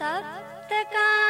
तप्तकाञ्चन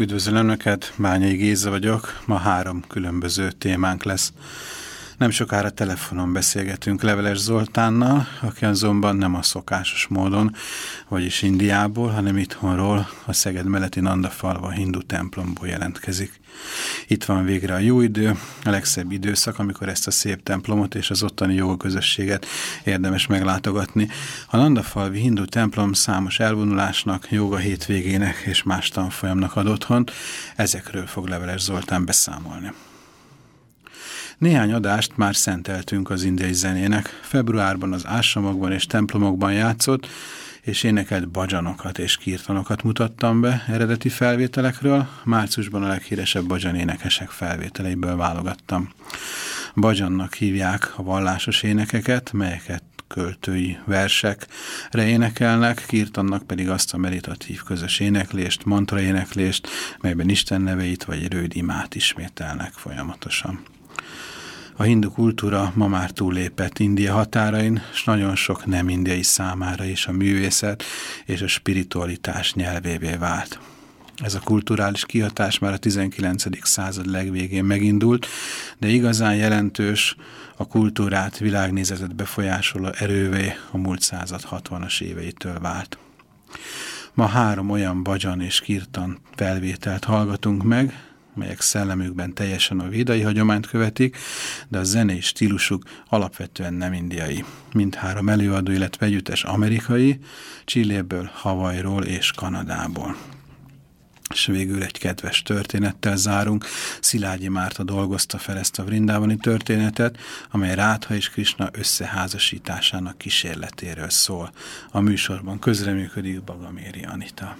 Üdvözlöm Önöket, Bányai Géza vagyok, ma három különböző témánk lesz. Nem sokára telefonon beszélgetünk Leveles Zoltánnal, aki azonban nem a szokásos módon, vagyis Indiából, hanem itthonról, a Szeged melletti Nandafalva hindu templomból jelentkezik. Itt van végre a jó idő, a legszebb időszak, amikor ezt a szép templomot és az ottani jó közösséget érdemes meglátogatni. A Nandafalvi hindu templom számos elvonulásnak, joga hétvégének és más tanfolyamnak ad otthont, ezekről fog Leveles Zoltán beszámolni. Néhány adást már szenteltünk az indiai zenének. Februárban az ásamokban és templomokban játszott, és énekelt bajanokat és kirtanokat mutattam be eredeti felvételekről. Márciusban a leghíresebb bajan énekesek felvételeiből válogattam. Bajannak hívják a vallásos énekeket, melyeket költői versekre énekelnek, kirtannak pedig azt a meditatív közös éneklést, mantra éneklést, melyben Isten neveit vagy rőd imát ismételnek folyamatosan. A hindu kultúra ma már túlépett India határain, és nagyon sok nem indiai számára is a művészet és a spiritualitás nyelvévé vált. Ez a kulturális kihatás már a 19. század legvégén megindult, de igazán jelentős a kultúrát, világnézetet befolyásoló erővé a múlt század 60-as éveitől vált. Ma három olyan bajan és kirtan felvételt hallgatunk meg, melyek szellemükben teljesen a védai hagyományt követik, de a zenei stílusuk alapvetően nem indiai. Mindhárom előadó, illetve együttes amerikai, Csilléből, Havajról és Kanadából. És végül egy kedves történettel zárunk. Szilágyi Márta dolgozta fel ezt a vrindávani történetet, amely Rátha és Krishna összeházasításának kísérletéről szól. A műsorban közreműködik Bagaméri Anita.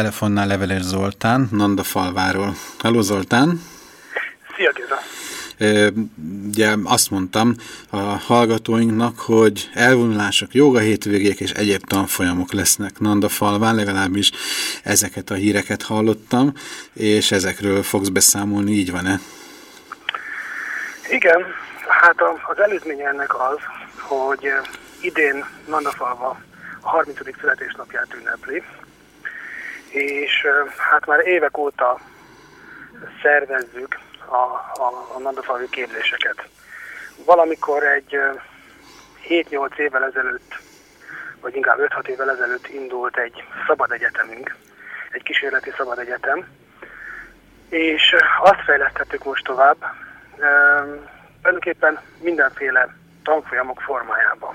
Telefonnál Leveles Zoltán, Nanda falváról. Halló Zoltán! Szia Géza! Ugye azt mondtam a hallgatóinknak, hogy elvonulások, joga hétvégék és egyéb tanfolyamok lesznek Nanda falván, legalábbis ezeket a híreket hallottam, és ezekről fogsz beszámolni, így van-e? Igen, hát az előzménye ennek az, hogy idén Nandafalva a 30. születésnapját ünnepli, és hát már évek óta szervezzük a, a, a Nandafalvi képzéseket. Valamikor egy 7-8 évvel ezelőtt, vagy inkább 5-6 évvel ezelőtt indult egy szabad egyetemünk, egy kísérleti szabad egyetem, és azt fejlesztettük most tovább, tulajdonképpen mindenféle tanfolyamok formájában.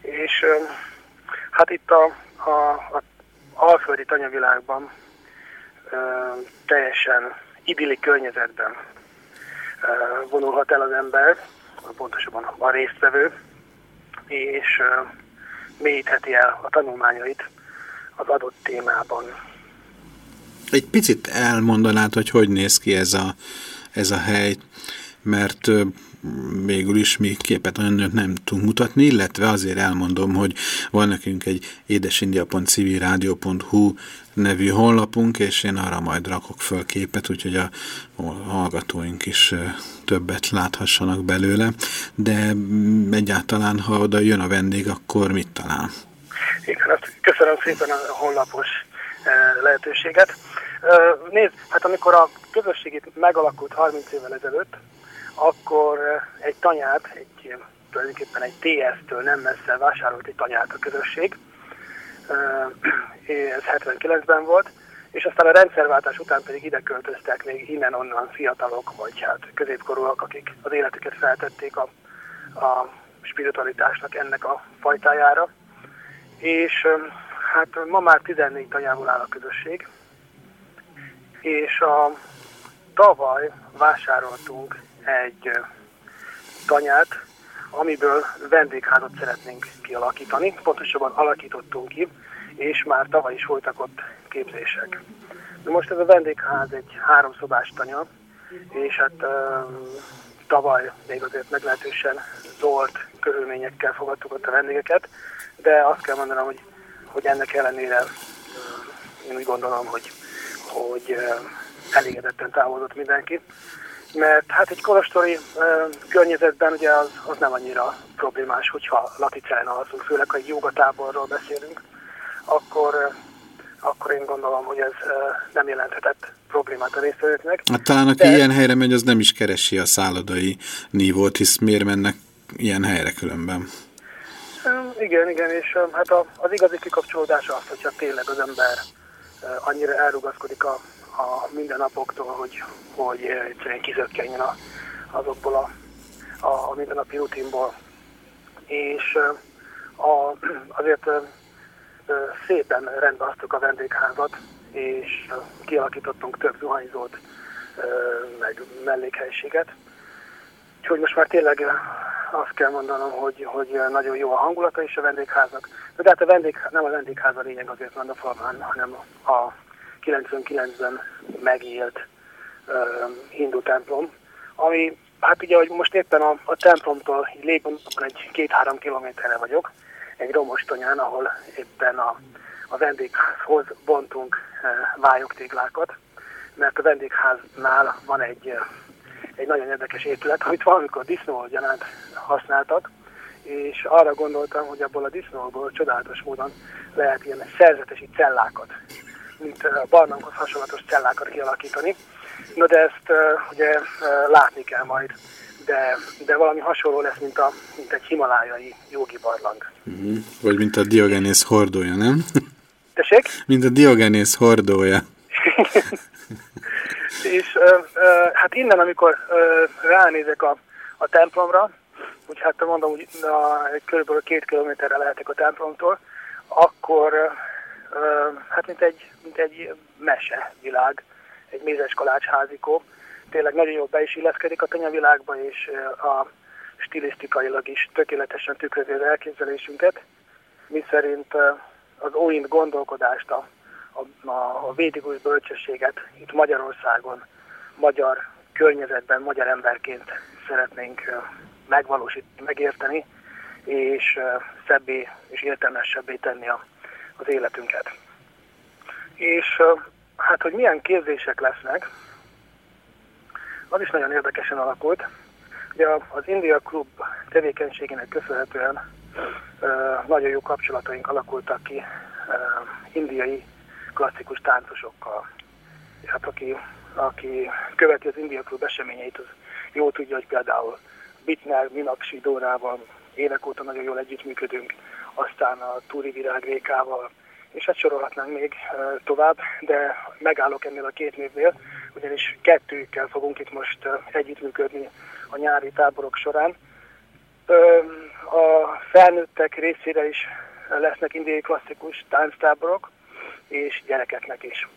És hát itt a, a, a alföldi tanyavilágban teljesen idilli környezetben vonulhat el az ember, pontosabban a résztvevő, és mélyítheti el a tanulmányait az adott témában. Egy picit elmondanád, hogy hogy néz ki ez a, ez a hely, mert végül is mi képet olyan nem tudunk mutatni, illetve azért elmondom, hogy van nekünk egy édesindia.civilradio.hu nevű honlapunk, és én arra majd rakok föl képet, úgyhogy a hallgatóink is többet láthassanak belőle, de mm, egyáltalán, ha oda jön a vendég, akkor mit talál? Igen, azt köszönöm szépen a honlapos lehetőséget. Nézd, hát amikor a közösség itt megalakult 30 évvel ezelőtt, akkor egy tanyát, egy, tulajdonképpen egy TS-től nem messze vásárolt egy tanyát a közösség, ez 79-ben volt, és aztán a rendszerváltás után pedig ide költöztek még innen-onnan fiatalok, vagy hát középkorúak, akik az életüket feltették a, a spiritualitásnak ennek a fajtájára. És hát ma már 14 tanyából áll a közösség, és a tavaly vásároltunk egy tanyát, amiből vendégházat szeretnénk kialakítani. Pontosabban alakítottunk ki, és már tavaly is voltak ott képzések. De most ez a vendégház egy háromszobás tanya, és hát tavaly még azért meglehetősen zolt körülményekkel fogadtuk ott a vendégeket, de azt kell mondanom, hogy, hogy ennek ellenére én úgy gondolom, hogy, hogy elégedetten távozott mindenki mert hát egy kolostori uh, környezetben ugye az, az nem annyira problémás, hogyha laticáján alszunk, főleg ha egy jogatáborról beszélünk, akkor, uh, akkor én gondolom, hogy ez uh, nem jelenthetett problémát a résztvevőknek. Hát talán aki De... ilyen helyre megy, az nem is keresi a szállodai nívót, hisz miért mennek ilyen helyre különben? Igen, igen, és hát az igazi kikapcsolódás az, hogyha tényleg az ember annyira elrugaszkodik a a mindennapoktól, hogy, hogy egyszerűen kizökkenjen a, azokból a, a, a mindennapi rutinból. És a, azért szépen rendbasztuk a vendégházat, és kialakítottunk több zuhanyzót, meg mellékhelységet. Úgyhogy most már tényleg azt kell mondanom, hogy, hogy nagyon jó a hangulata is a vendégháznak. De hát a vendég, nem a vendégház a lényeg azért van a formán, hanem a 99-ben megélt uh, hindu templom, ami, hát ugye, hogy most éppen a, a templomtól lépondokon egy két-három kilométerre vagyok, egy romos tonyán, ahol éppen a, a vendégházhoz bontunk uh, vályogtéglákat, mert a vendégháznál van egy, egy nagyon érdekes épület, amit valamikor disznógyanát használtak, és arra gondoltam, hogy abból a disznóból csodálatos módon lehet ilyen szerzetesi cellákat mint a barlanghoz hasonlatos cellákat kialakítani. Na de ezt uh, ugye uh, látni kell majd, de, de valami hasonló lesz, mint, a, mint egy himalájai jogi barlang. Uh-huh. Vagy mint a Diogenész hordója, nem? Tessék? Mint a Diogenész hordója. És uh, uh, hát innen, amikor uh, ránézek a, a templomra, úgy hát mondom, hogy a, körülbelül két kilométerre lehetek a templomtól, akkor hát mint egy, mint egy mese világ, egy mézes kalács házikó. Tényleg nagyon jól be is illeszkedik a tanyavilágba, és a stilisztikailag is tökéletesen tükrözi az elképzelésünket, mi szerint az óint gondolkodást, a, a, a védikus bölcsességet itt Magyarországon, magyar környezetben, magyar emberként szeretnénk megvalósítani, megérteni, és szebbé és értelmesebbé tenni a, az életünket. És hát, hogy milyen képzések lesznek, az is nagyon érdekesen alakult. Ugye az India Klub tevékenységének köszönhetően nagyon jó kapcsolataink alakultak ki indiai klasszikus táncosokkal. Hát aki, aki követi az India Klub eseményeit, az jó tudja, hogy például Bitner, Minakshi Dórával évek óta nagyon jól együttműködünk, aztán a Túri Virág Rékával, és hát sorolhatnánk még tovább, de megállok ennél a két névnél, ugyanis kettőkkel fogunk itt most együttműködni a nyári táborok során. A felnőttek részére is lesznek indiai klasszikus tánctáborok, és gyerekeknek is.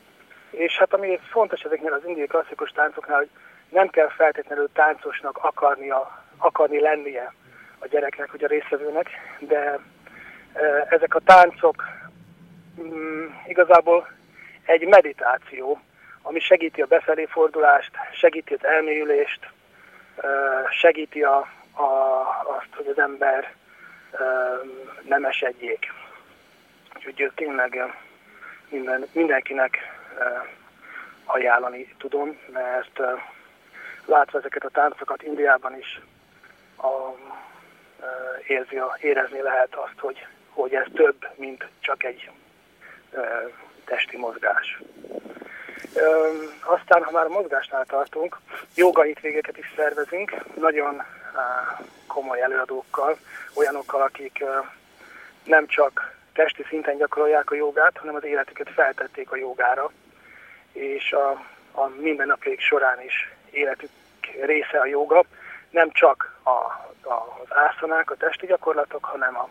És hát ami fontos ezeknél az indiai klasszikus táncoknál, hogy nem kell feltétlenül táncosnak akarnia, akarni lennie a gyereknek, vagy a részvevőnek, de ezek a táncok mm, igazából egy meditáció, ami segíti a befelé fordulást, segíti az elmélyülést, segíti a, a, azt, hogy az ember nem esedjék. Úgyhogy tényleg minden, mindenkinek ajánlani tudom, mert látva ezeket a táncokat Indiában is a, érzi, érezni lehet azt, hogy, hogy ez több, mint csak egy testi mozgás. Aztán, ha már a mozgásnál tartunk, joga végeket is szervezünk, nagyon komoly előadókkal, olyanokkal, akik nem csak testi szinten gyakorolják a jogát, hanem az életüket feltették a jogára, és a, a mindennapjaik során is életük része a joga, nem csak a, a, az ászanák, a testi gyakorlatok, hanem a,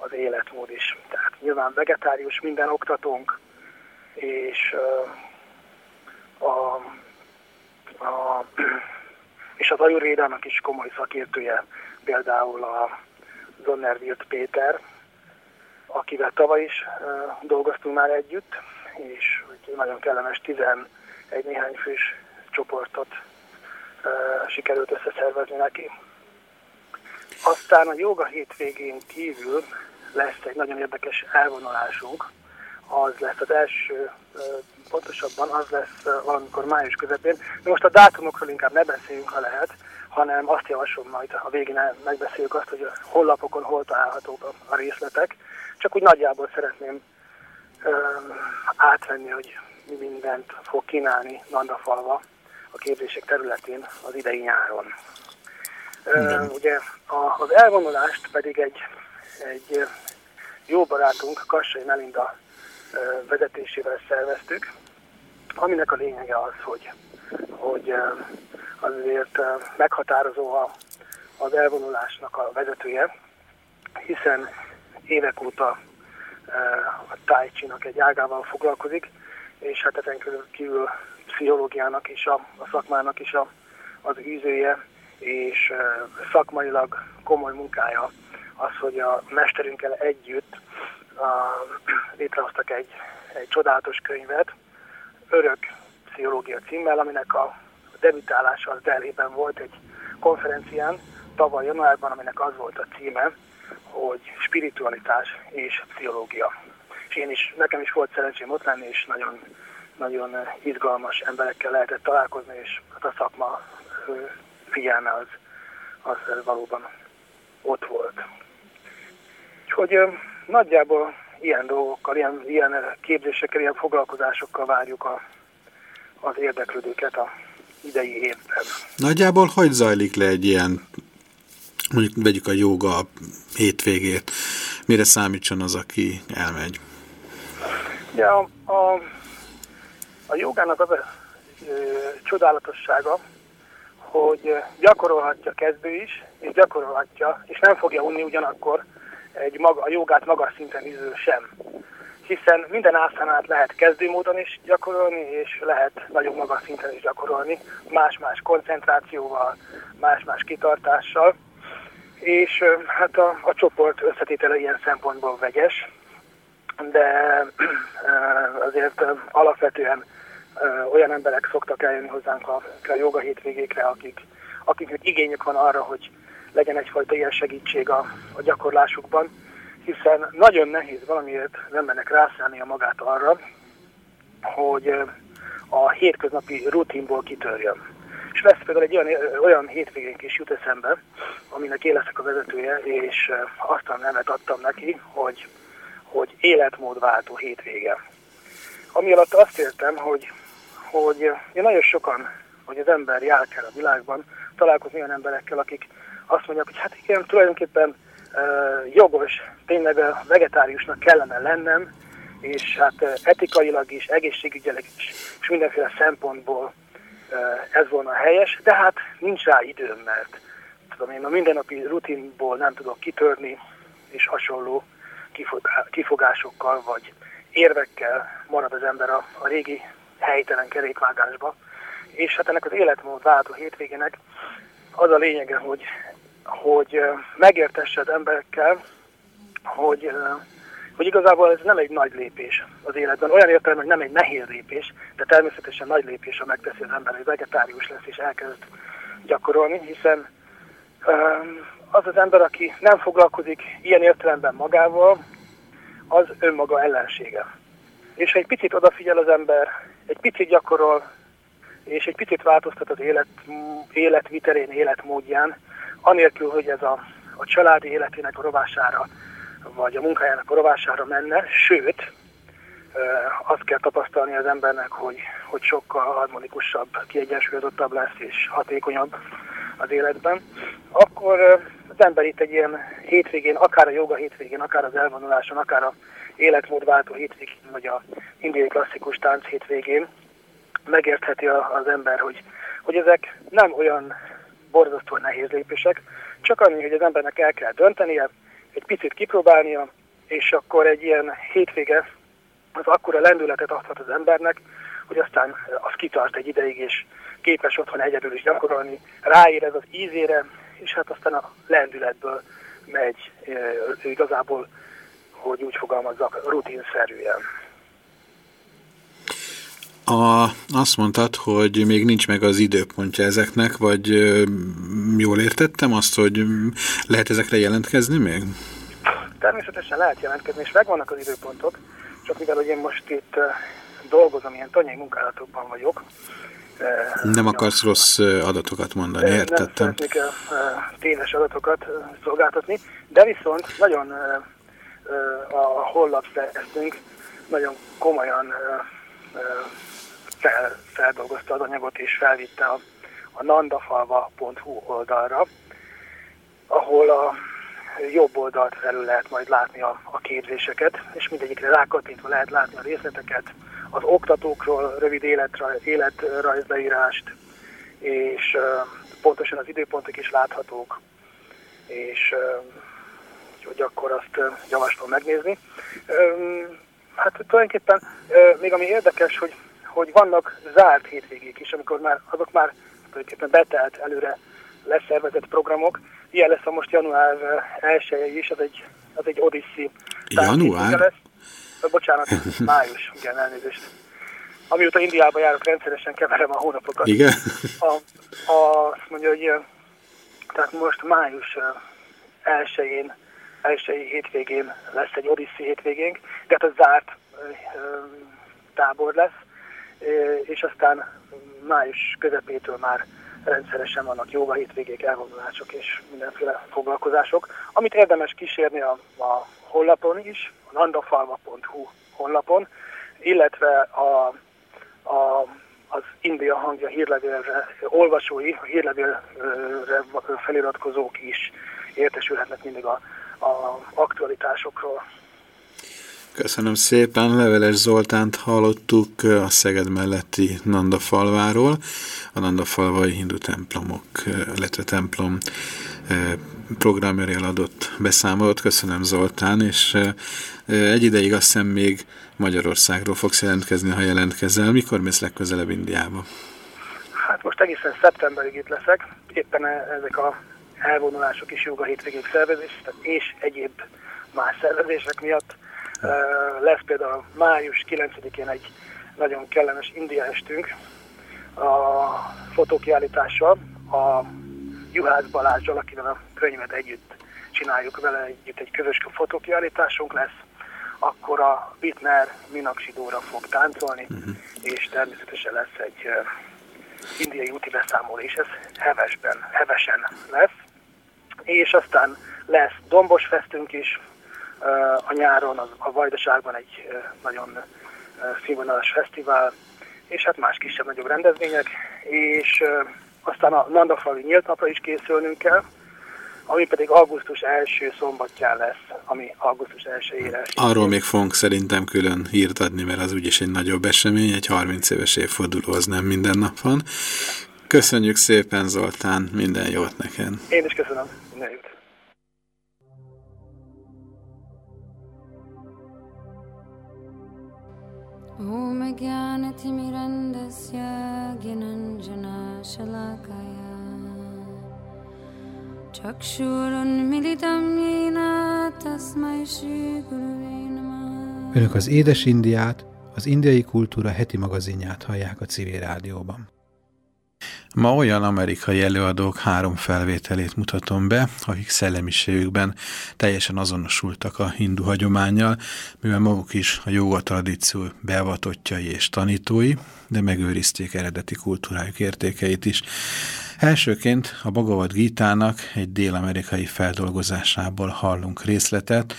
az életmód is. Tehát nyilván vegetárius minden oktatónk, és a, a, és az ajurvédának is komoly szakértője, például a Zonnerwilt Péter, akivel tavaly is dolgoztunk már együtt, és nagyon kellemes 11 néhány fős csoportot sikerült összeszervezni neki. Aztán a joga hétvégén kívül lesz egy nagyon érdekes elvonulásunk, az lesz az első, pontosabban az lesz valamikor május közepén. De most a dátumokról inkább ne beszéljünk, ha lehet, hanem azt javaslom majd a végén megbeszéljük azt, hogy a honlapokon hol találhatók a részletek. Csak úgy nagyjából szeretném átvenni, hogy mi mindent fog kínálni Nandafalva a képzések területén az idei nyáron. Uh, ugye a, az elvonulást pedig egy, egy jó barátunk, Kassai Melinda vezetésével szerveztük, aminek a lényege az, hogy, hogy azért meghatározó a, az elvonulásnak a vezetője, hiszen évek óta a Tai Chi-nak egy ágával foglalkozik, és hát ezen kívül pszichológiának is, a, a szakmának is a, az űzője, és szakmailag komoly munkája az, hogy a mesterünkkel együtt a, létrehoztak egy, egy csodálatos könyvet, Örök Pszichológia címmel, aminek a debütálása az Delhi-ben volt egy konferencián tavaly januárban, aminek az volt a címe, hogy spiritualitás és pszichológia. És én is, nekem is volt szerencsém ott lenni, és nagyon, nagyon izgalmas emberekkel lehetett találkozni, és hát a szakma figyelme az, az valóban ott volt. Úgyhogy nagyjából ilyen dolgokkal, ilyen, ilyen képzésekkel, ilyen foglalkozásokkal várjuk a, az érdeklődőket a idei évben. Nagyjából hogy zajlik le egy ilyen, mondjuk vegyük a joga hétvégét, mire számítson az, aki elmegy? Ja, a, a, a jogának az a ö, csodálatossága, hogy gyakorolhatja kezdő is, és gyakorolhatja, és nem fogja unni ugyanakkor, egy maga, a jogát magas szinten iző sem. Hiszen minden ászánát lehet kezdőmódon is gyakorolni, és lehet nagyon magas szinten is gyakorolni, más-más koncentrációval, más-más kitartással. És hát a, a csoport összetétele ilyen szempontból vegyes. de azért alapvetően olyan emberek szoktak eljönni hozzánk a, a joga hétvégékre, akik, akiknek igényük van arra, hogy legyen egyfajta ilyen segítség a, a gyakorlásukban, hiszen nagyon nehéz valamiért az embernek rászállnia magát arra, hogy a hétköznapi rutinból kitörjön. És lesz például egy olyan, olyan hétvégénk is jut eszembe, aminek én leszek a vezetője, és azt a nevet adtam neki, hogy, hogy életmódváltó hétvége. Ami alatt azt értem, hogy, hogy én nagyon sokan, hogy az ember jár kell a világban, találkozni olyan emberekkel, akik azt mondják, hogy hát igen, tulajdonképpen uh, jogos, tényleg a vegetáriusnak kellene lennem, és hát etikailag is, egészségügyileg is, és mindenféle szempontból ez volna helyes, de hát nincs rá időm, mert tudom én a mindennapi rutinból nem tudok kitörni, és hasonló kifogásokkal vagy érvekkel marad az ember a, a régi helytelen kerékvágásba. És hát ennek az életmód váltó hétvégének az a lényege, hogy, hogy megértesse az emberekkel, hogy hogy igazából ez nem egy nagy lépés az életben. Olyan értelem, hogy nem egy nehéz lépés, de természetesen nagy lépés, ha megteszi az ember, hogy vegetárius lesz és elkezd gyakorolni, hiszen az az ember, aki nem foglalkozik ilyen értelemben magával, az önmaga ellensége. És ha egy picit odafigyel az ember, egy picit gyakorol, és egy picit változtat az élet, életviterén, életmódján, anélkül, hogy ez a, a családi életének a rovására vagy a munkájának a rovására menne, sőt, azt kell tapasztalni az embernek, hogy, hogy sokkal harmonikusabb, kiegyensúlyozottabb lesz és hatékonyabb az életben, akkor az ember itt egy ilyen hétvégén, akár a joga hétvégén, akár az elvonuláson, akár a életmódváltó hétvégén, vagy a indiai klasszikus tánc hétvégén megértheti az ember, hogy, hogy ezek nem olyan borzasztó nehéz lépések, csak annyi, hogy az embernek el kell döntenie, egy picit kipróbálnia, és akkor egy ilyen hétvége az akkora lendületet adhat az embernek, hogy aztán az kitart egy ideig, és képes otthon egyedül is gyakorolni, ráérez az ízére, és hát aztán a lendületből megy ő igazából, hogy úgy fogalmazzak, rutinszerűen. A, azt mondtad, hogy még nincs meg az időpontja ezeknek, vagy jól értettem azt, hogy lehet ezekre jelentkezni még? Természetesen lehet jelentkezni, és megvannak az időpontok, csak mivel hogy én most itt dolgozom, ilyen tanyai munkálatokban vagyok. Nem akarsz rossz adatokat mondani, értettem. Nem szeretnék téves adatokat szolgáltatni, de viszont nagyon a hollap szereztünk, nagyon komolyan fel, feldolgozta az anyagot és felvitte a, a nandafalva.hu oldalra, ahol a jobb oldalt felül lehet majd látni a, a képzéseket, és mindegyikre rákattintva lehet látni a részleteket, az oktatókról rövid életrajz, életrajzleírást, és uh, pontosan az időpontok is láthatók, és uh, hogy akkor azt uh, javaslom megnézni. Um, hát tulajdonképpen még ami érdekes, hogy hogy vannak zárt hétvégék is, amikor már azok már tulajdonképpen betelt előre leszervezett programok. Ilyen lesz a most január 1 is, az egy, az egy Odyssey. Január? Lesz. Bocsánat, május, igen, elnézést. Amióta Indiába járok, rendszeresen keverem a hónapokat. Igen? A, a, azt mondja, hogy tehát most május elsőjén, elsői hétvégén lesz egy Odyssey hétvégénk, de hát a zárt tábor lesz és aztán május közepétől már rendszeresen vannak jóga hétvégék, elvonulások és mindenféle foglalkozások, amit érdemes kísérni a, a honlapon is, a nandafalva.hu honlapon, illetve a, a, az India hangja hírlevélre, olvasói, a hírlevélre feliratkozók is értesülhetnek mindig a, a aktualitásokról. Köszönöm szépen, Leveles Zoltánt hallottuk a Szeged melletti Nanda falváról, a Nanda falvai hindu templomok, illetve templom programjáról adott beszámolót. Köszönöm Zoltán, és egy ideig azt hiszem még Magyarországról fogsz jelentkezni, ha jelentkezel. Mikor mész legközelebb Indiába? Hát most egészen szeptemberig itt leszek. Éppen ezek a elvonulások is joga hétvégék szervezés, és egyéb más szervezések miatt Lesz például május 9-én egy nagyon kellemes India estünk a fotókiállítással, a Juhász Balázsral, akivel a könyvet együtt csináljuk vele, együtt egy közös fotókiállításunk lesz, akkor a Bitner Minaksidóra fog táncolni, uh-huh. és természetesen lesz egy indiai úti beszámoló, és ez hevesben, hevesen lesz. És aztán lesz Dombos Festünk is a nyáron, a, a Vajdaságban egy nagyon színvonalas fesztivál, és hát más kisebb-nagyobb rendezvények, és aztán a Mandafali nyílt napra is készülnünk kell, ami pedig augusztus első szombatján lesz, ami augusztus 1-ére. Arról még fogunk szerintem külön hírt adni, mert az úgyis egy nagyobb esemény, egy 30 éves évforduló az nem minden nap van. Köszönjük szépen Zoltán, minden jót neked! Én is köszönöm, minden jót! ॐ ज्ञानतिमिरन्दस्य ज्ञानञ्जनशलाकया चक्षुरुन्मिलितं येन तस्मै श्रीगुरुवे नमः Önök az Édes Indiát, az indiai kultúra heti magazinját hallják a civil rádióban. Ma olyan amerikai előadók három felvételét mutatom be, akik szellemiségükben teljesen azonosultak a hindu hagyományjal, mivel maguk is a joga tradíció beavatottjai és tanítói, de megőrizték eredeti kultúrájuk értékeit is. Elsőként a Bhagavad Gita-nak egy dél-amerikai feldolgozásából hallunk részletet,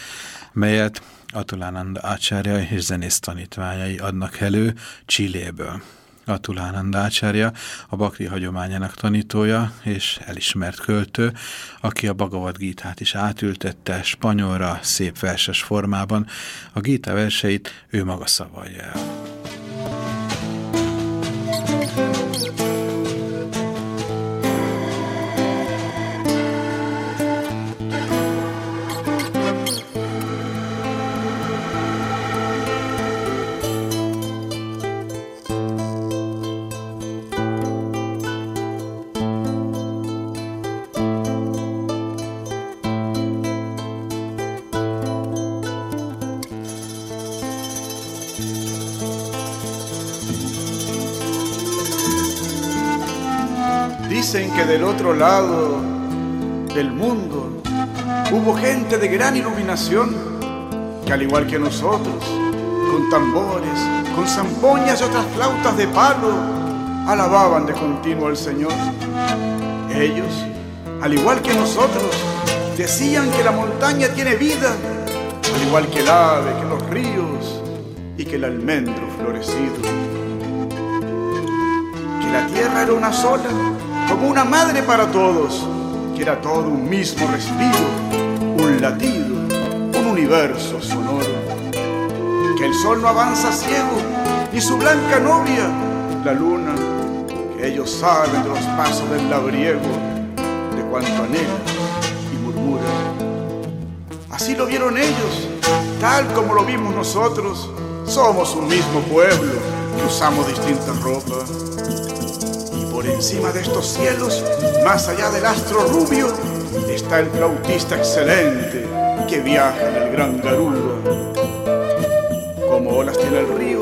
melyet Atulánanda Acharya és zenész tanítványai adnak elő Csilléből. Atulánanda Acharya a Bakri hagyományának tanítója és elismert költő, aki a Bhagavad Gita-t is átültette spanyolra szép verses formában. A Gita verseit ő maga szavalja el. Del otro lado del mundo hubo gente de gran iluminación que al igual que nosotros, con tambores, con zampoñas y otras flautas de palo, alababan de continuo al Señor. Ellos, al igual que nosotros, decían que la montaña tiene vida, al igual que el ave, que los ríos y que el almendro florecido. Que la tierra era una sola como una madre para todos, que era todo un mismo respiro, un latido, un universo sonoro. Que el sol no avanza ciego, ni su blanca novia, la luna, que ellos saben de los pasos del labriego, de cuanto anhela y murmura. Así lo vieron ellos, tal como lo vimos nosotros. Somos un mismo pueblo usamos distintas ropas por encima de estos cielos, más allá del astro rubio, está el flautista excelente que viaja en el gran Garuda. Como olas tiene el río,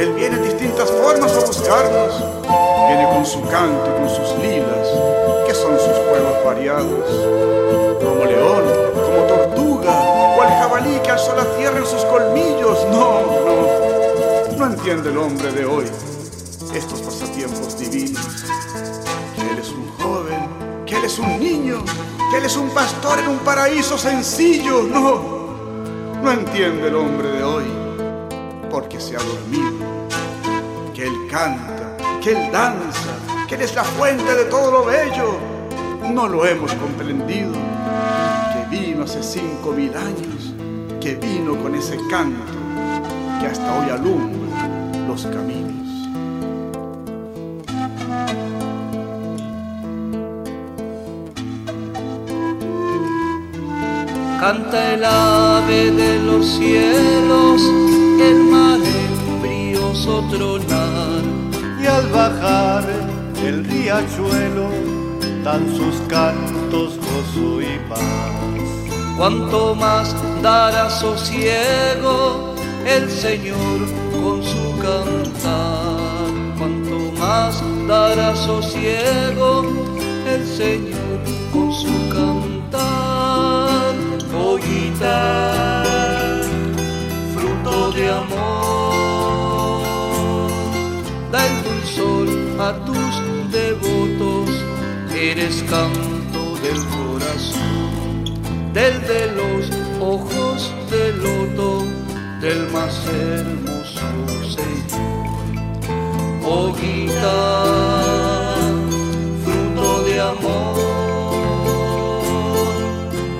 él viene en distintas formas a buscarnos. Viene con su canto y con sus lilas, que son sus juegos variados. Como león, como tortuga, o el jabalí que alzó la tierra en sus colmillos. No, no, no entiende el hombre de hoy estos pasatiempos divinos. Que Él es un joven, que Él es un niño, que Él es un pastor en un paraíso sencillo. No, no entiende el hombre de hoy, porque se ha dormido. Que Él canta, que Él danza, que Él es la fuente de todo lo bello. No lo hemos comprendido. Que vino hace cinco mil años, que vino con ese canto que hasta hoy alumbra los caminos. Canta el ave de los cielos, el mar embrioso tronar. Y al bajar el riachuelo, dan sus cantos gozo y paz. cuanto más dará sosiego el Señor con su cantar, cuanto más dará sosiego el Señor con su cantar, pollita, fruto de amor, da el dulzor a tus devotos, eres canto del corazón, del de los ojos del loto, del más hermoso Señor. Pollita, fruto de amor,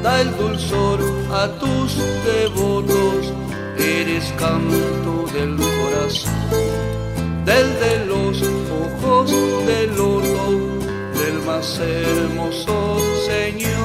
da el dulzor a tus devotos, eres canto del corazón, del de los ojos del loto, del más hermoso Señor.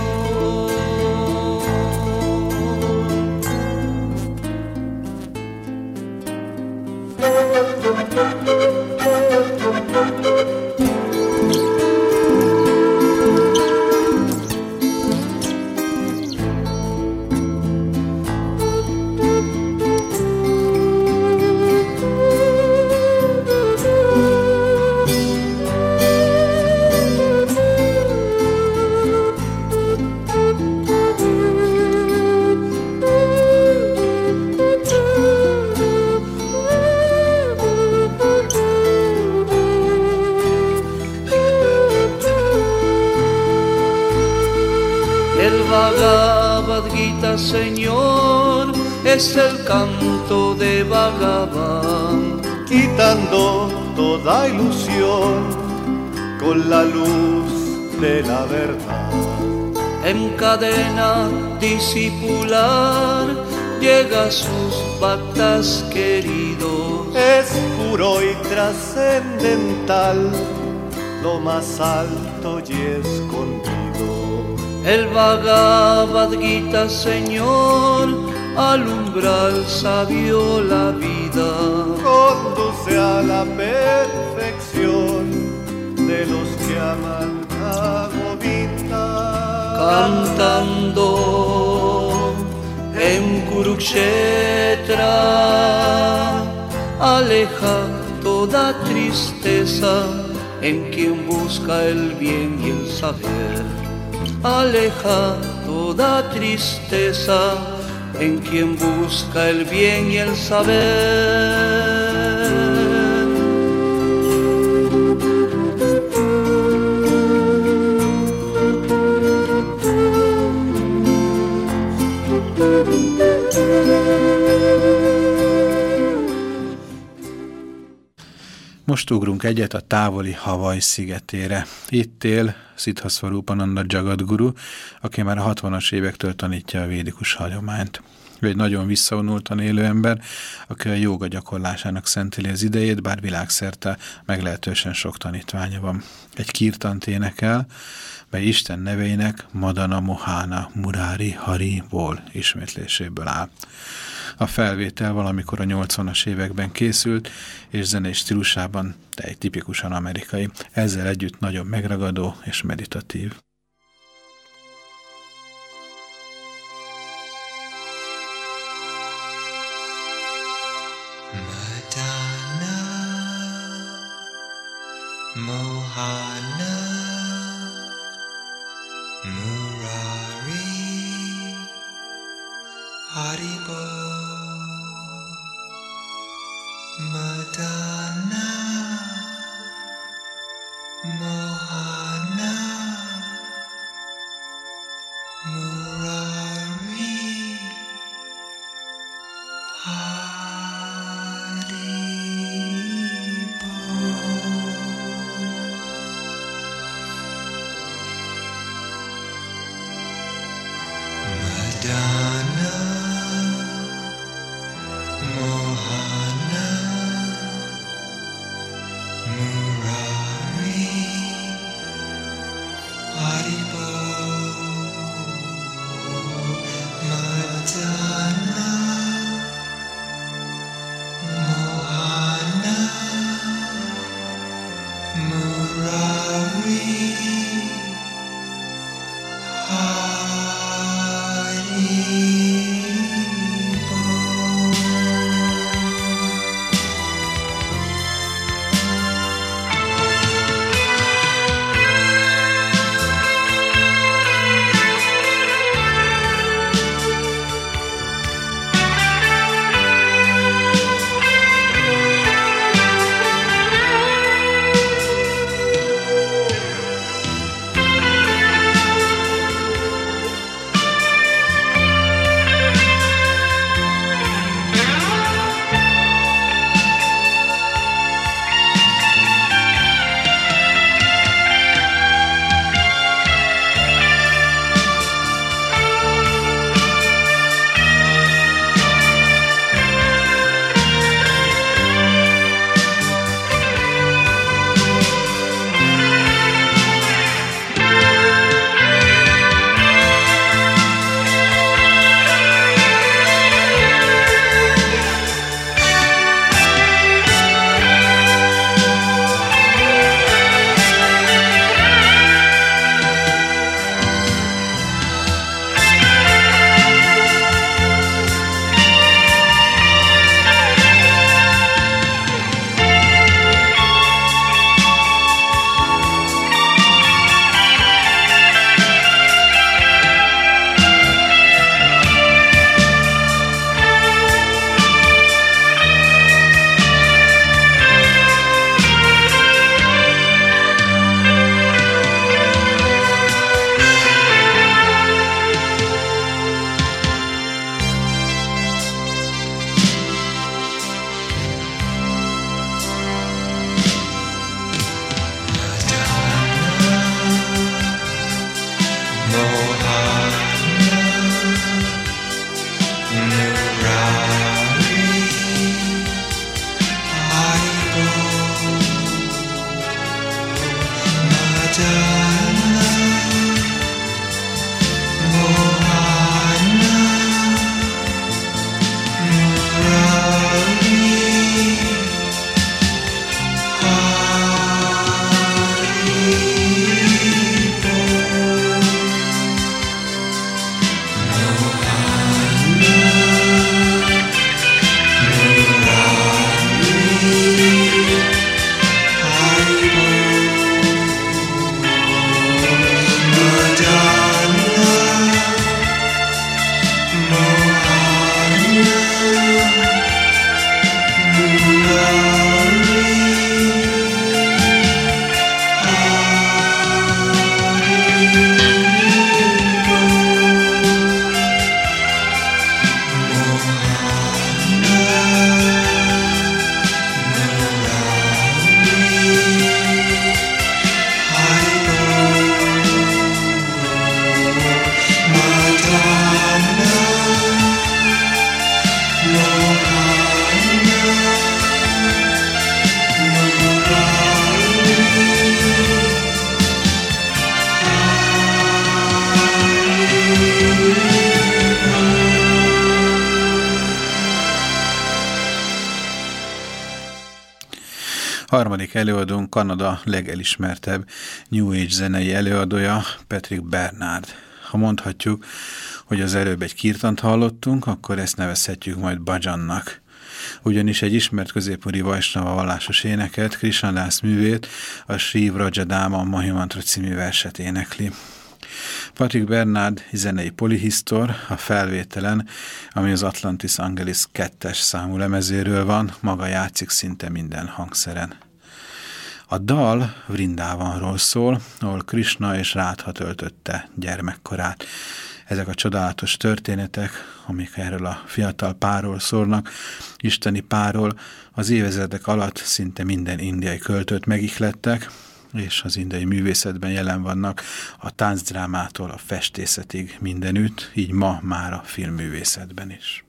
Canto de Bhagavan. quitando toda ilusión con la luz de la verdad. En cadena discipular llega a sus bhaktas queridos. Es puro y trascendental, lo más alto y escondido. El Bhagavad Gita, Señor, al sabio la vida. Conduce a la perfección de los que aman a Govinda. cantando en Kurukshetra, aleja toda tristeza en quien busca el bien y el saber. Aleja toda tristeza en quien busca el bien y el saber. Most ugrunk egyet a távoli Havaj szigetére. Itt él Siddhasvarupananda Jagadguru, aki már a 60-as évektől tanítja a védikus hagyományt. Ő egy nagyon visszavonultan élő ember, aki a jóga gyakorlásának szenteli az idejét, bár világszerte meglehetősen sok tanítványa van. Egy kirtant énekel, mely Isten neveinek Madana Mohana Murari Hari-ból ismétléséből áll. A felvétel valamikor a 80-as években készült, és zenei stílusában, egy tipikusan amerikai, ezzel együtt nagyon megragadó és meditatív. done. Előadónk Kanada legelismertebb New Age zenei előadója Patrick Bernard. Ha mondhatjuk, hogy az előbb egy kirtant hallottunk, akkor ezt nevezhetjük majd Bajannak. Ugyanis egy ismert középúri Vajsnava vallásos éneket, Krishandász művét, a Sri Vrajadáma Mahimantra című verset énekli. Patrick Bernard zenei polihisztor a felvételen, ami az Atlantis Angelis 2-es számú lemezéről van, maga játszik szinte minden hangszeren. A dal Vrindávanról szól, ahol Krishna és Rádha töltötte gyermekkorát. Ezek a csodálatos történetek, amik erről a fiatal párról szólnak, isteni párról, az évezredek alatt szinte minden indiai költőt megihlettek, és az indiai művészetben jelen vannak a táncdrámától a festészetig mindenütt, így ma már a filmművészetben is.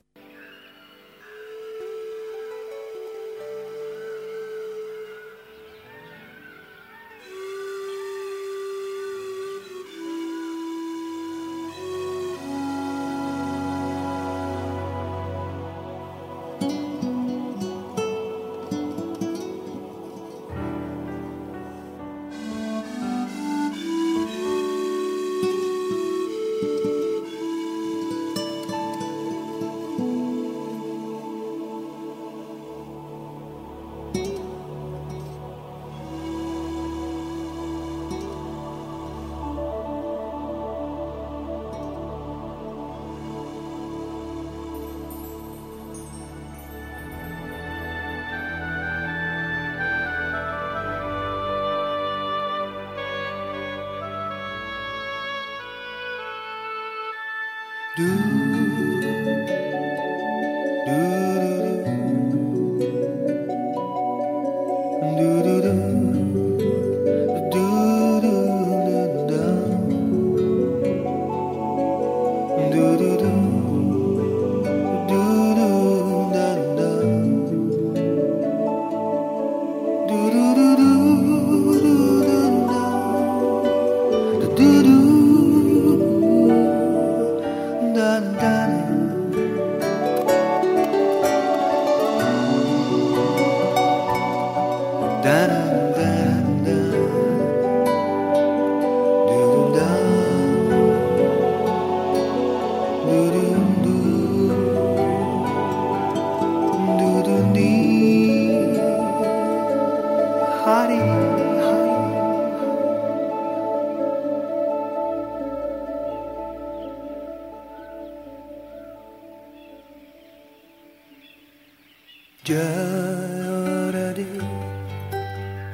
जय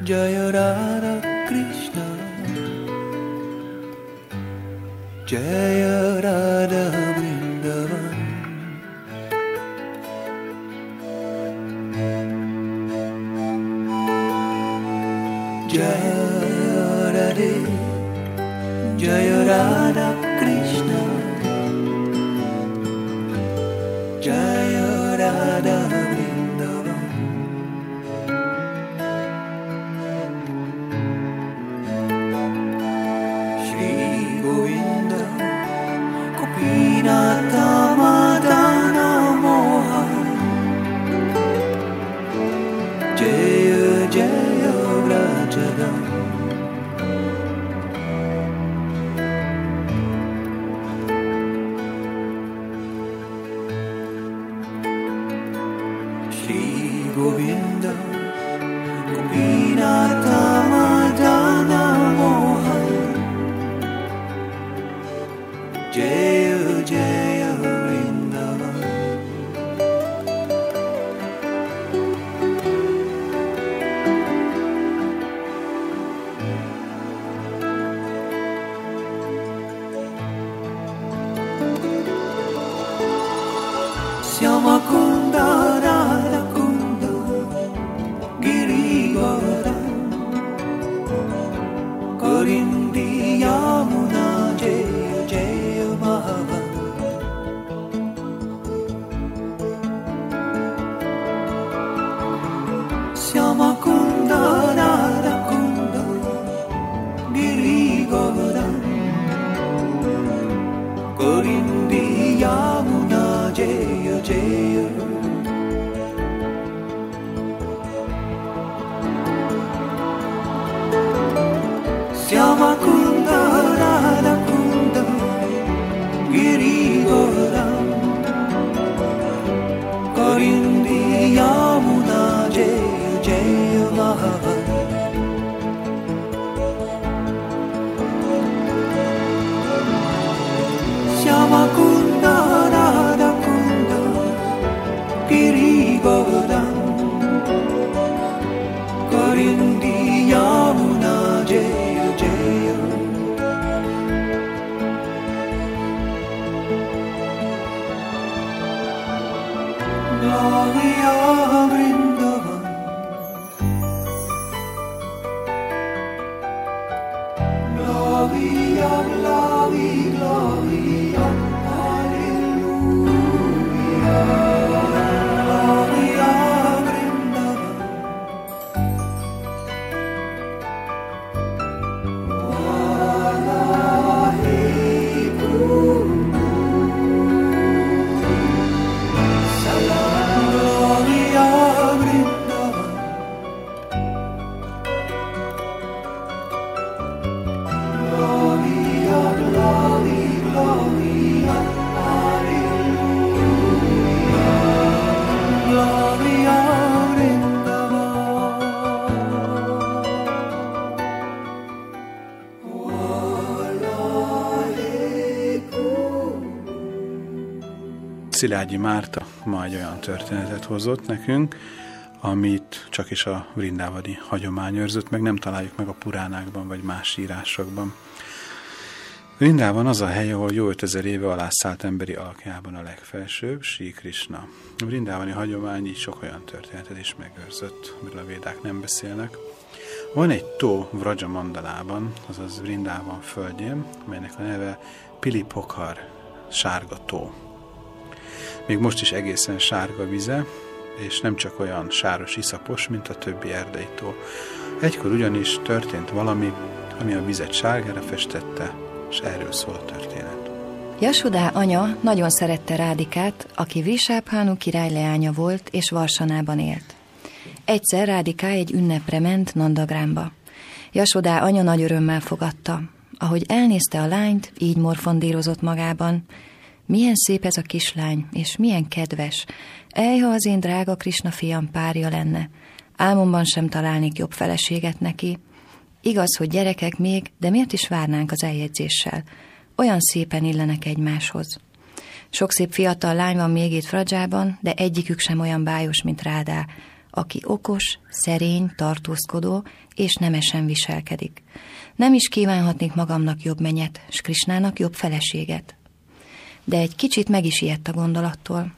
जय राकृष्ण जय Radha. Mama Kum. Szilágyi Márta ma egy olyan történetet hozott nekünk, amit csak is a vrindávadi hagyomány őrzött, meg nem találjuk meg a puránákban vagy más írásokban. Vrindában az a hely, ahol jó 5000 éve alá szállt emberi alakjában a legfelsőbb, Sri Krishna. A vrindávani hagyomány így sok olyan történetet is megőrzött, amiről a védák nem beszélnek. Van egy tó Vraja Mandalában, azaz Vrindában földjén, melynek a neve Pilipokhar, sárga tó. Még most is egészen sárga vize, és nem csak olyan sáros iszapos, mint a többi erdei tó. Egykor ugyanis történt valami, ami a vizet sárgára festette, és erről szól a történet. Jasudá anya nagyon szerette Rádikát, aki Visábhánu király leánya volt, és Varsanában élt. Egyszer Rádiká egy ünnepre ment Nandagrámba. Jasodá anya nagy örömmel fogadta. Ahogy elnézte a lányt, így morfondírozott magában. Milyen szép ez a kislány, és milyen kedves. Ej, ha az én drága Krisna fiam párja lenne. Álmomban sem találnék jobb feleséget neki. Igaz, hogy gyerekek még, de miért is várnánk az eljegyzéssel? Olyan szépen illenek egymáshoz. Sok szép fiatal lány van még itt Fradzsában, de egyikük sem olyan bájos, mint Rádá, aki okos, szerény, tartózkodó és nemesen viselkedik. Nem is kívánhatnék magamnak jobb menyet, s Krisnának jobb feleséget. De egy kicsit meg is ijedt a gondolattól.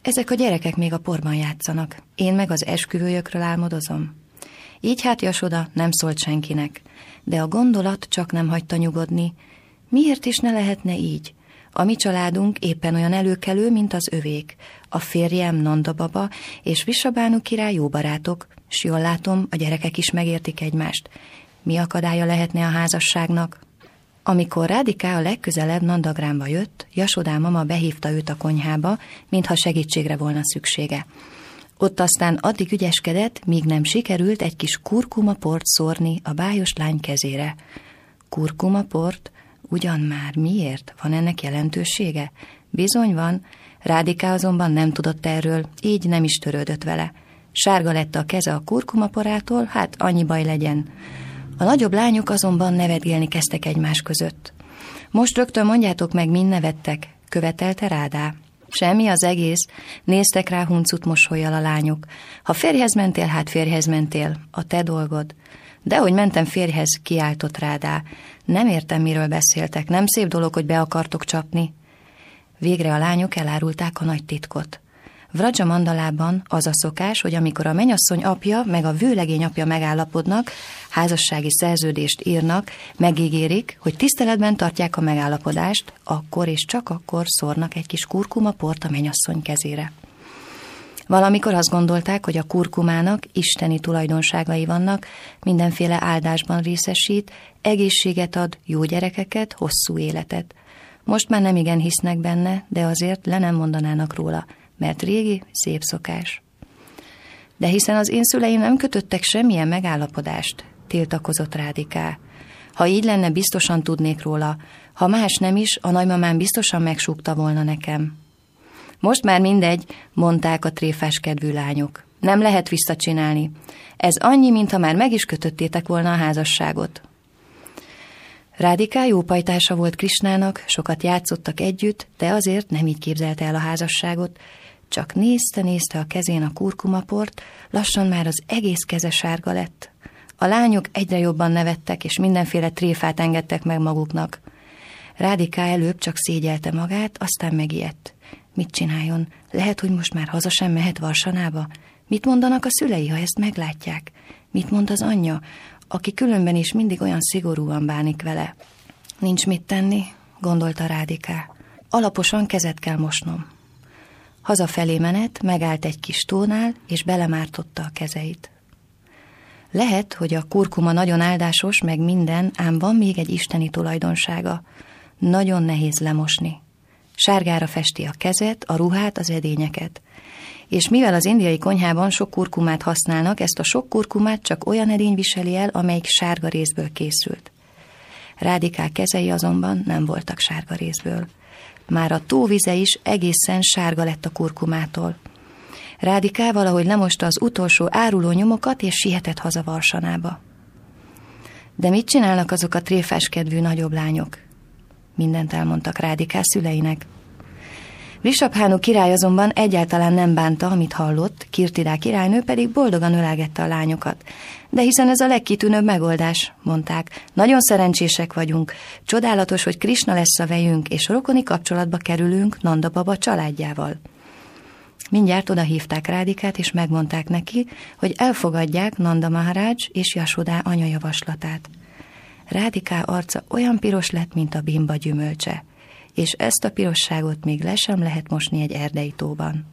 Ezek a gyerekek még a porban játszanak, én meg az esküvőjökről álmodozom. Így hát Jasoda nem szólt senkinek, de a gondolat csak nem hagyta nyugodni. Miért is ne lehetne így? A mi családunk éppen olyan előkelő, mint az övék. A férjem Nanda baba és Visabánu király jó barátok, s jól látom, a gyerekek is megértik egymást. Mi akadálya lehetne a házasságnak? Amikor Rádiká a legközelebb Nandagrámba jött, Jasodá mama behívta őt a konyhába, mintha segítségre volna szüksége. Ott aztán addig ügyeskedett, míg nem sikerült egy kis kurkumaport szórni a bájos lány kezére. Kurkumaport? Ugyan már miért? Van ennek jelentősége? Bizony van, Rádiká azonban nem tudott erről, így nem is törődött vele. Sárga lett a keze a kurkumaporától, hát annyi baj legyen. A nagyobb lányok azonban nevetgélni kezdtek egymás között. Most rögtön mondjátok meg, mind nevettek, követelte Rádá. Semmi az egész, néztek rá huncut mosolyjal a lányok. Ha férjhez mentél, hát férjhez mentél, a te dolgod. De hogy mentem férjhez, kiáltott Rádá. Nem értem, miről beszéltek, nem szép dolog, hogy be akartok csapni. Végre a lányok elárulták a nagy titkot. Vraja mandalában az a szokás, hogy amikor a menyasszony apja meg a vőlegény apja megállapodnak, házassági szerződést írnak, megígérik, hogy tiszteletben tartják a megállapodást, akkor és csak akkor szórnak egy kis kurkuma port a menyasszony kezére. Valamikor azt gondolták, hogy a kurkumának isteni tulajdonságai vannak, mindenféle áldásban részesít, egészséget ad, jó gyerekeket, hosszú életet. Most már nem igen hisznek benne, de azért le nem mondanának róla, mert régi, szép szokás. De hiszen az én szüleim nem kötöttek semmilyen megállapodást, tiltakozott Rádiká. Ha így lenne, biztosan tudnék róla. Ha más nem is, a nagymamám biztosan megsúgta volna nekem. Most már mindegy, mondták a tréfás kedvű lányok. Nem lehet visszacsinálni. Ez annyi, mintha már meg is kötöttétek volna a házasságot. Rádiká jó pajtása volt Krisnának, sokat játszottak együtt, de azért nem így képzelte el a házasságot, csak nézte-nézte a kezén a kurkumaport, lassan már az egész keze sárga lett. A lányok egyre jobban nevettek, és mindenféle tréfát engedtek meg maguknak. Rádiká előbb csak szégyelte magát, aztán megijedt. Mit csináljon? Lehet, hogy most már haza sem mehet Varsanába? Mit mondanak a szülei, ha ezt meglátják? Mit mond az anyja, aki különben is mindig olyan szigorúan bánik vele? Nincs mit tenni, gondolta Rádiká. Alaposan kezet kell mosnom. Hazafelé menet, megállt egy kis tónál, és belemártotta a kezeit. Lehet, hogy a kurkuma nagyon áldásos, meg minden, ám van még egy isteni tulajdonsága. Nagyon nehéz lemosni. Sárgára festi a kezet, a ruhát, az edényeket. És mivel az indiai konyhában sok kurkumát használnak, ezt a sok kurkumát csak olyan edény viseli el, amelyik sárga részből készült. Rádikál kezei azonban nem voltak sárga részből. Már a tóvize is egészen sárga lett a kurkumától. Rádiká valahogy lemosta az utolsó áruló nyomokat, és sietett haza Varsanába. De mit csinálnak azok a tréfás kedvű nagyobb lányok? Mindent elmondtak Rádiká szüleinek. Visabhánu király azonban egyáltalán nem bánta, amit hallott, Kirtidá királynő pedig boldogan ölelgette a lányokat. De hiszen ez a legkitűnőbb megoldás, mondták. Nagyon szerencsések vagyunk. Csodálatos, hogy Krisna lesz a vejünk, és rokoni kapcsolatba kerülünk Nanda baba családjával. Mindjárt oda hívták Rádikát, és megmondták neki, hogy elfogadják Nanda Maharaj és Jasodá anya javaslatát. Rádiká arca olyan piros lett, mint a bimba gyümölcse, és ezt a pirosságot még le sem lehet mosni egy erdei tóban.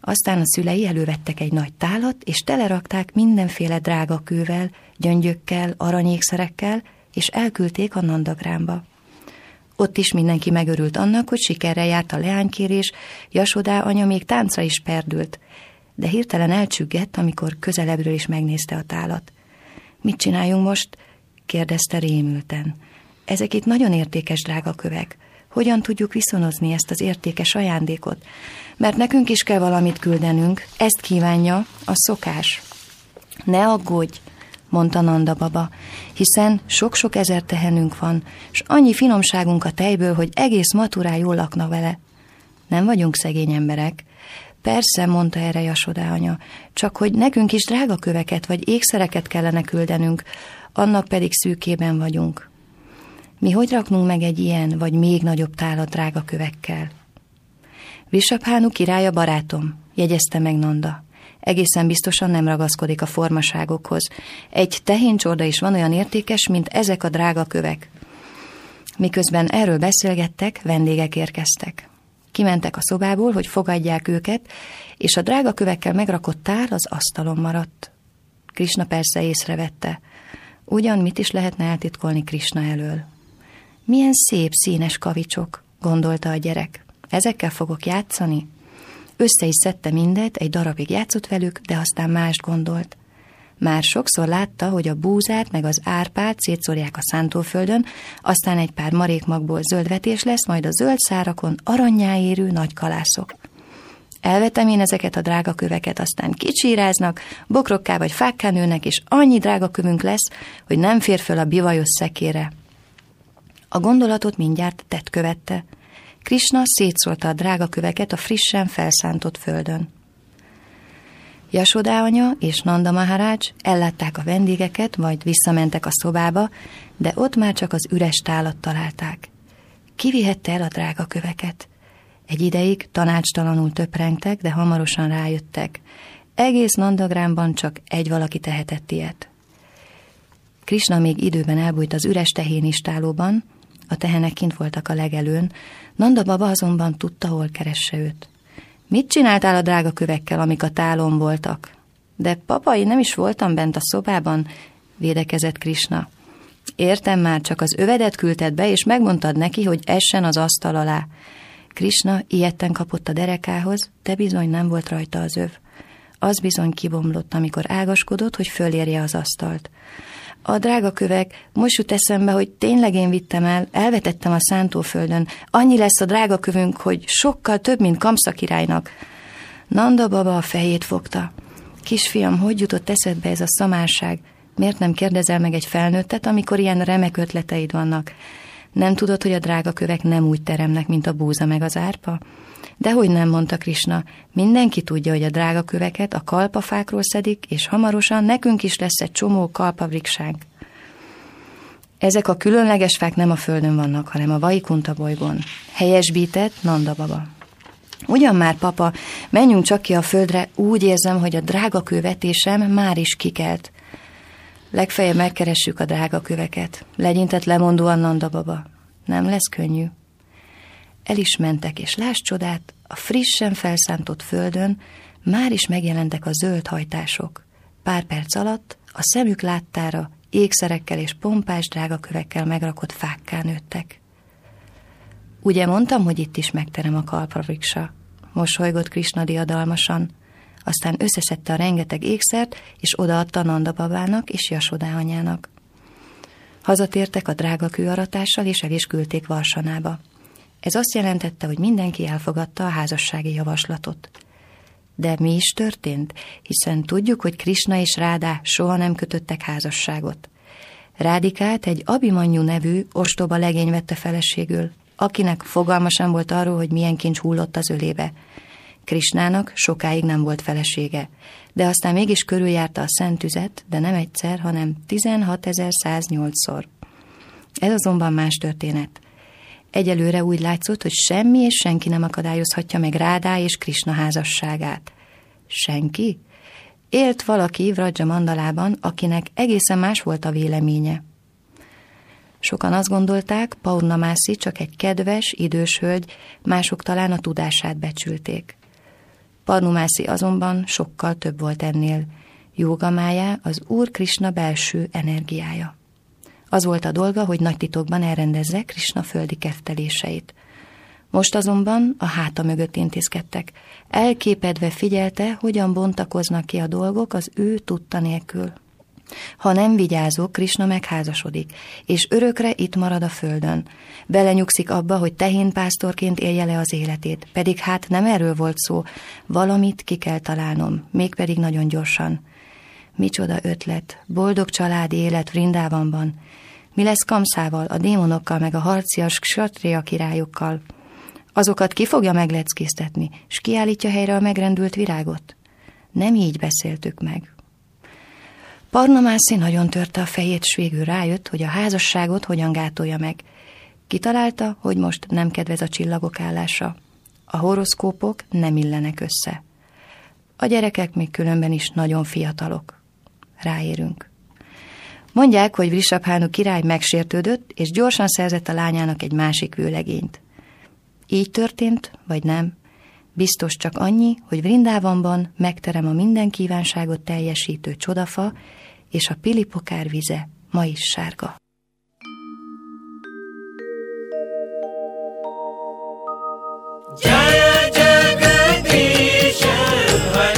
Aztán a szülei elővettek egy nagy tálat, és telerakták mindenféle drága kővel, gyöngyökkel, aranyékszerekkel, és elküldték a Nandagrámba. Ott is mindenki megörült annak, hogy sikerrel járt a leánykérés, Jasodá anya még táncra is perdült, de hirtelen elcsüggett, amikor közelebbről is megnézte a tálat. Mit csináljunk most? kérdezte rémülten. Ezek itt nagyon értékes drága kövek. Hogyan tudjuk viszonozni ezt az értékes ajándékot? Mert nekünk is kell valamit küldenünk, ezt kívánja a szokás. Ne aggódj, mondta Nanda baba, hiszen sok-sok ezer tehenünk van, és annyi finomságunk a tejből, hogy egész maturá jól lakna vele. Nem vagyunk szegény emberek. Persze, mondta erre Jasodá anya, csak hogy nekünk is drága köveket vagy ékszereket kellene küldenünk, annak pedig szűkében vagyunk. Mi hogy raknunk meg egy ilyen, vagy még nagyobb tálat drága kövekkel? Visabhánu királya barátom, jegyezte meg Nanda. Egészen biztosan nem ragaszkodik a formaságokhoz. Egy tehéncsorda is van olyan értékes, mint ezek a drága kövek. Miközben erről beszélgettek, vendégek érkeztek. Kimentek a szobából, hogy fogadják őket, és a drága kövekkel megrakott tár az asztalon maradt. Krisna persze észrevette. Ugyan mit is lehetne eltitkolni Krisna elől? Milyen szép, színes kavicsok, gondolta a gyerek. Ezekkel fogok játszani? Össze is szedte mindet, egy darabig játszott velük, de aztán mást gondolt. Már sokszor látta, hogy a búzát meg az árpát szétszórják a szántóföldön, aztán egy pár marékmagból zöldvetés lesz, majd a zöld szárakon aranyáérű nagy kalászok. Elvetem én ezeket a drága köveket, aztán kicsíráznak, bokrokká vagy fákká nőnek, és annyi drága kövünk lesz, hogy nem fér föl a bivajos szekére. A gondolatot mindjárt tett követte. Krishna szétszólta a drága köveket a frissen felszántott földön. Jasodá anya és Nanda Maharaj ellátták a vendégeket, majd visszamentek a szobába, de ott már csak az üres tálat találták. Kivihette el a drága köveket. Egy ideig tanácstalanul töprengtek, de hamarosan rájöttek. Egész Nandagrámban csak egy valaki tehetett ilyet. Krishna még időben elbújt az üres tehénistálóban, a tehenek kint voltak a legelőn, Nanda baba azonban tudta, hol keresse őt. Mit csináltál a drága kövekkel, amik a tálon voltak? De papa, én nem is voltam bent a szobában, védekezett Krisna. Értem már, csak az övedet küldted be, és megmondtad neki, hogy essen az asztal alá. Krisna ilyetten kapott a derekához, de bizony nem volt rajta az öv. Az bizony kibomlott, amikor ágaskodott, hogy fölérje az asztalt. A drága kövek, most jut eszembe, hogy tényleg én vittem el, elvetettem a szántóföldön. Annyi lesz a drága kövünk, hogy sokkal több, mint Kamsza királynak. Nanda baba a fejét fogta. Kisfiam, hogy jutott eszedbe ez a szamárság? Miért nem kérdezel meg egy felnőttet, amikor ilyen remek ötleteid vannak? Nem tudod, hogy a drága kövek nem úgy teremnek, mint a búza meg az árpa? Dehogy nem, mondta Krisna, mindenki tudja, hogy a drága köveket a kalpafákról szedik, és hamarosan nekünk is lesz egy csomó kalpavrikság. Ezek a különleges fák nem a földön vannak, hanem a Vaikunta bolygón. Helyesbített Nanda baba. Ugyan már, papa, menjünk csak ki a földre, úgy érzem, hogy a drága kővetésem már is kikelt. Legfeljebb megkeressük a drága köveket. Legyintett lemondóan Nanda baba. Nem lesz könnyű. El is mentek, és láss csodát, a frissen felszántott földön már is megjelentek a zöld hajtások. Pár perc alatt a szemük láttára ékszerekkel és pompás drága kövekkel megrakott fákká nőttek. Ugye mondtam, hogy itt is megterem a kalpavriksa? Mosolygott Krisna diadalmasan, aztán összeszedte a rengeteg ékszert, és odaadta Nanda babának és Jasodá anyának. Hazatértek a drága kőaratással, és el is küldték Varsanába. Ez azt jelentette, hogy mindenki elfogadta a házassági javaslatot. De mi is történt? Hiszen tudjuk, hogy Krishna és Rádá soha nem kötöttek házasságot. Rádikát egy Abimanyu nevű ostoba legény vette feleségül, akinek fogalma sem volt arról, hogy milyen kincs hullott az ölébe. Krisnának sokáig nem volt felesége, de aztán mégis körüljárta a szent tüzet, de nem egyszer, hanem 16.108-szor. Ez azonban más történet. Egyelőre úgy látszott, hogy semmi és senki nem akadályozhatja meg Rádá és Krisna házasságát. Senki? Élt valaki Vraja Mandalában, akinek egészen más volt a véleménye. Sokan azt gondolták, Paurnamászi csak egy kedves, idős hölgy, mások talán a tudását becsülték. Parnumászi azonban sokkal több volt ennél. Jogamája az Úr Krishna belső energiája. Az volt a dolga, hogy nagy titokban elrendezze Krishna földi kefteléseit. Most azonban a háta mögött intézkedtek. Elképedve figyelte, hogyan bontakoznak ki a dolgok az ő tudta nélkül. Ha nem vigyázok, Krisna megházasodik, és örökre itt marad a földön. Belenyugszik abba, hogy tehénpásztorként élje le az életét, pedig hát nem erről volt szó, valamit ki kell találnom, mégpedig nagyon gyorsan. Micsoda ötlet, boldog családi élet Vrindávamban. Mi lesz Kamszával, a démonokkal, meg a harcias ksatria királyokkal? Azokat ki fogja megleckéztetni, s kiállítja helyre a megrendült virágot? Nem így beszéltük meg. Parnamászi nagyon törte a fejét, s végül rájött, hogy a házasságot hogyan gátolja meg. Kitalálta, hogy most nem kedvez a csillagok állása. A horoszkópok nem illenek össze. A gyerekek még különben is nagyon fiatalok. Ráérünk. Mondják, hogy Vrisabhánu király megsértődött, és gyorsan szerzett a lányának egy másik vőlegényt. Így történt, vagy nem? Biztos csak annyi, hogy Vrindávamban megterem a minden kívánságot teljesítő csodafa, és a pilipokár vize ma is sárga. Jaya Jagadish Hare